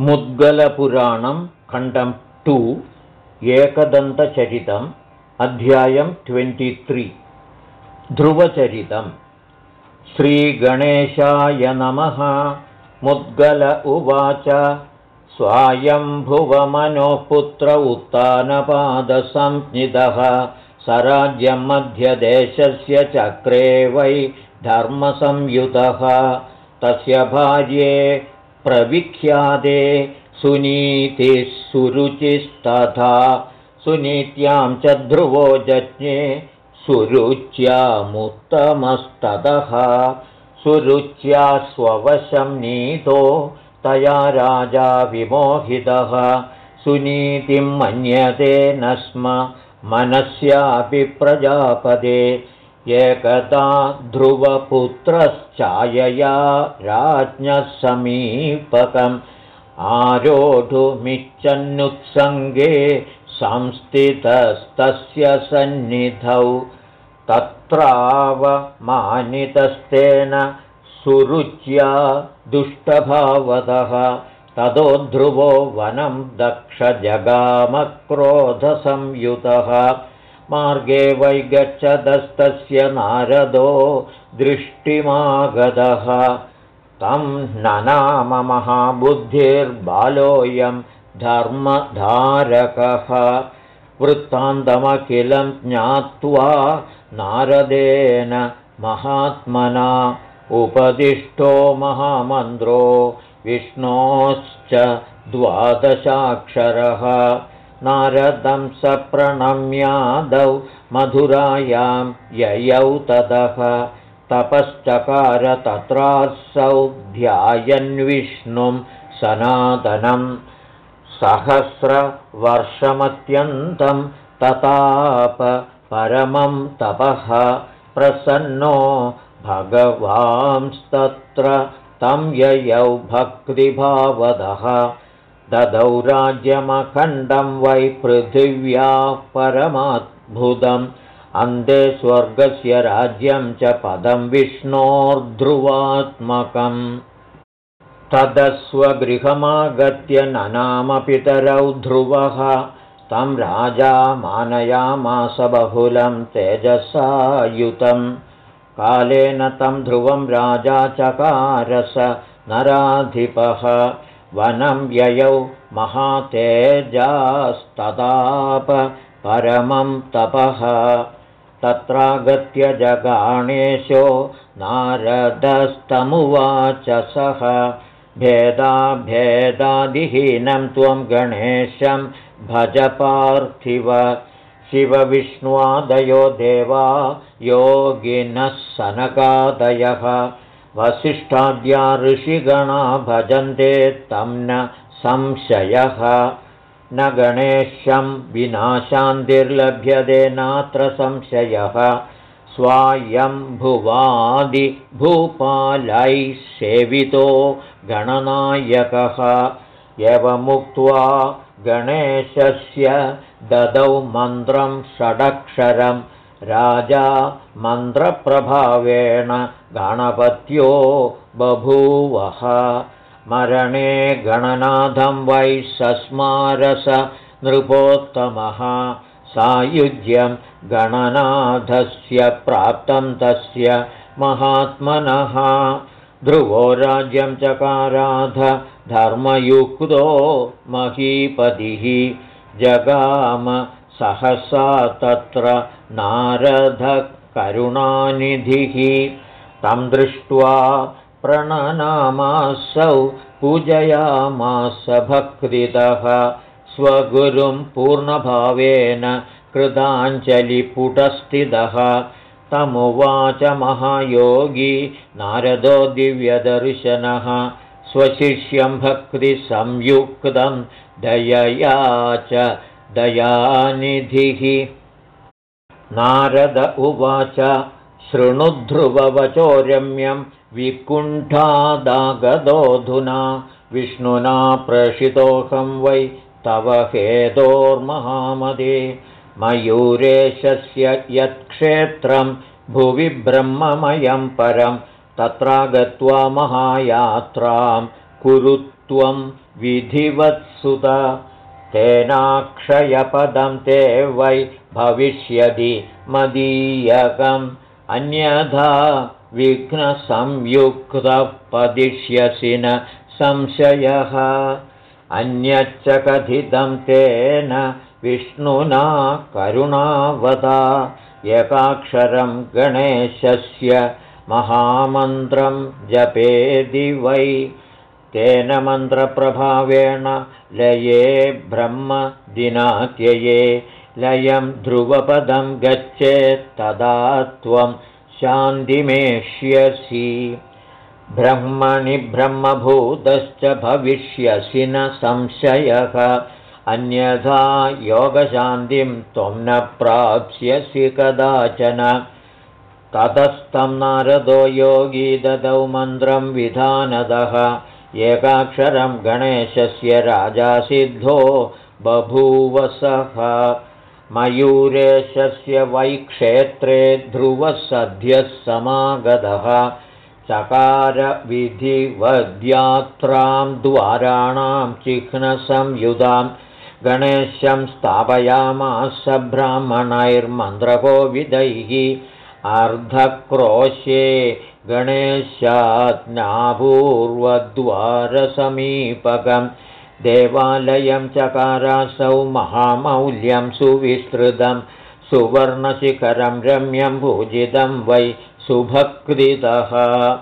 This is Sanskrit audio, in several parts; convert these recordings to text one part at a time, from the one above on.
मुद्गलपुराणं खण्डं टु एकदन्तचरितम् अध्यायं ट्वेण्टित्रि ध्रुवचरितम्। श्रीगणेशाय नमः। मुद्गल उवाच। स्वायम्भुवमनोपुत्र सराज्यं मध्यदेशस्य चक्रे वै धर्मसंयुतः। तस्य भार्ये प्रविख्यादे सुनीतिः सुरुचिस्तथा सुनीत्यां च ध्रुवो जज्ञे सुरुच्यामुत्तमस्ततः सुरुच्या स्ववशं नीतो तया राजा विमोहितः। सुनीतिं मन्यते न स्म मनस्यापि प्रजापदे एकदा ध्रुवपुत्रश्चायया राज्ञः समीपकम् आरोढुमिच्छन्नुत्सङ्गे संस्थितस्तस्य सन्निधौ तत्रावमानितस्तेन सुरुच्या दुष्टभावतः ततो ध्रुवो वनं दक्षजगामक्रोधसंयुतः मार्गे वैगच्छदस्तस्य नारदो दृष्टिमागतः तं ननाम महाबुद्धिर्बालोऽयं धर्मधारकः। वृत्तान्तमखिलं ज्ञात्वा नारदेन महात्मना उपदिष्टो महामन्त्रो विष्णोश्च द्वादशाक्षरः नारदं सप्रणम्यादौ मधुरायां ययौ ततः तपश्चकार तत्रासौ ध्यायन्विष्णुं सनातनं सहस्रवर्षमत्यन्तं तताप परमं तपः। प्रसन्नो भगवांस्तत्र तं ययौ भक्तिभावदः ददौ राज्यमखण्डं वै पृथिव्याः परमाद्भुतम्। अन्ते स्वर्गस्य राज्यं च पदं विष्णोर्ध्रुवात्मकम्। तदस्वगृहमागत्य ननामपितरौ ध्रुवः। तं राजा मानयामास बहुलं तेजसायुतं कालेन तं ध्रुवं राजा चकारस नराधिपः वनं ययौ महातेजास्तदाप परमं तपः। तत्रागत्य जगाणेशो नारदस्तमुवाच सः। भेदाभेदादिहीनं त्वं गणेशं भज पार्थिव। शिवविष्णुवादयो देवा योगिनः सनकादयः वसिष्ठाद्या ऋषिगणा भजन्ते तं न संशयः। न गणेशं विनाशान्तिर्लभ्यते नात्र संशयः। स्वायम्भुवादिभूपालैः सेवितो गणनायकः। एवमुक्त्वा गणेशस्य ददौ मन्त्रं षडक्षरं राजा मन्त्रप्रभावेण गणपत्यो बभूवः। मरणे गणनाथं वै सस्मारस नृपोत्तमः। सायुज्यं गणनाथस्य प्राप्तं तस्य महात्मनः। ध्रुवो राज्यं चकाराध धर्मयुक्तो महीपतिः। जगाम सहसा तत्र नारदकरुणानिधिः। तं दृष्ट्वा प्रणनामासौ पूजयामास भक्तितः स्वगुरुं पूर्णभावेन कृताञ्जलिपुटस्थितः। तमुवाच महायोगी नारदो दिव्यदर्शनः। स्वशिष्यं भक्तिसंयुक्तं दयया च दयानिधिः नारद उवाच शृणुध्रुववचो रम्यं विकुण्ठादागदोऽधुना विष्णुना प्रेषितोऽहं वै तव हेतोर्महामदे। मयूरेशस्य यत्क्षेत्रं भुवि ब्रह्ममयं परं तत्रागत्वा महायात्रां कुरुत्वं विधिवत्सुत तेनाक्षयपदं ते वै भविष्यति मदीयकम्। अन्यथा विघ्नसंयुक्तः पदिष्यसि न संशयः। अन्यच्च कथितं तेन विष्णुना करुणावदा। एकाक्षरं गणेशस्य महामन्त्रं जपेदि वै तेन मन्त्रप्रभावेण लये ब्रह्मदिनात्यये लयं ध्रुवपदं गच्छेत्तदा त्वं शान्तिमेष्यसि। ब्रह्मणि ब्रह्मभूतश्च भविष्यसि न संशयः। अन्यथा योगशान्तिं त्वं न प्राप्स्यसि कदाचन। ततस्तं नारदो योगी ददौ मन्त्रं विधानदः एकाक्षरं गणेशस्य राजासिद्धो बभूवसः मयूरेशस्य वैक्षेत्रे ध्रुवः सद्यः समागतः। चकारविधिवद्यात्रां द्वाराणां चिह्नसंयुधां गणेशं स्थापयामास ब्राह्मणैर्मन्त्रकोविदैः अर्धक्रोशे गणेशाज्ञापूर्वद्वारसमीपकं देवालयं चकारासौ महामौल्यं सुविस्तृतं सुवर्णशिखरं रम्यं पूजितं वै सुभक्तितः।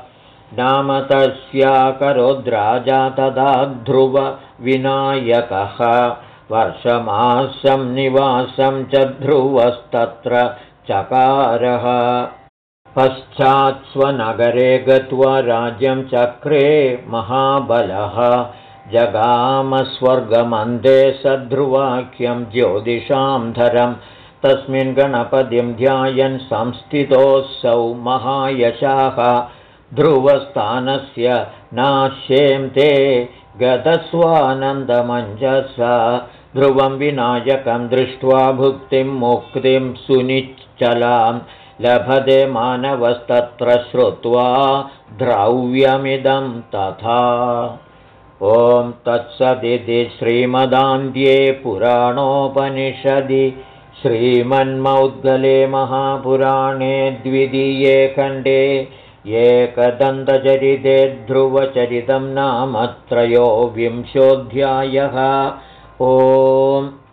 नाम तस्याकरोद्राजा तदा ध्रुवविनायकः। वर्षमासं निवासं च ध्रुवस्तत्र चकारः। पश्चात्स्वनगरे गत्वा राज्यं चक्रे महाबलः। जगामस्वर्गमन्दे सध्रुवाख्यं ज्योतिषां धरं तस्मिन् गणपतिं ध्यायन् संस्थितोऽसौ महायशाः। ध्रुवस्थानस्य नाश्यें ते गतस्वानन्दमञ्जसा ध्रुवं विनायकं दृष्ट्वा भुक्तिं मुक्तिं सुनिश्चलां। लभते मानवस्तत्र श्रुत्वा द्रव्यमिदं तथा। ॐ तत्सदिति श्रीमदान्ध्ये पुराणोपनिषदि। श्रीमन्मौद्गले महापुराणे द्वितीये खण्डे। एकदन्तचरिते ध्रुवचरितं नाम त्रयोविंशोऽध्यायः ओम्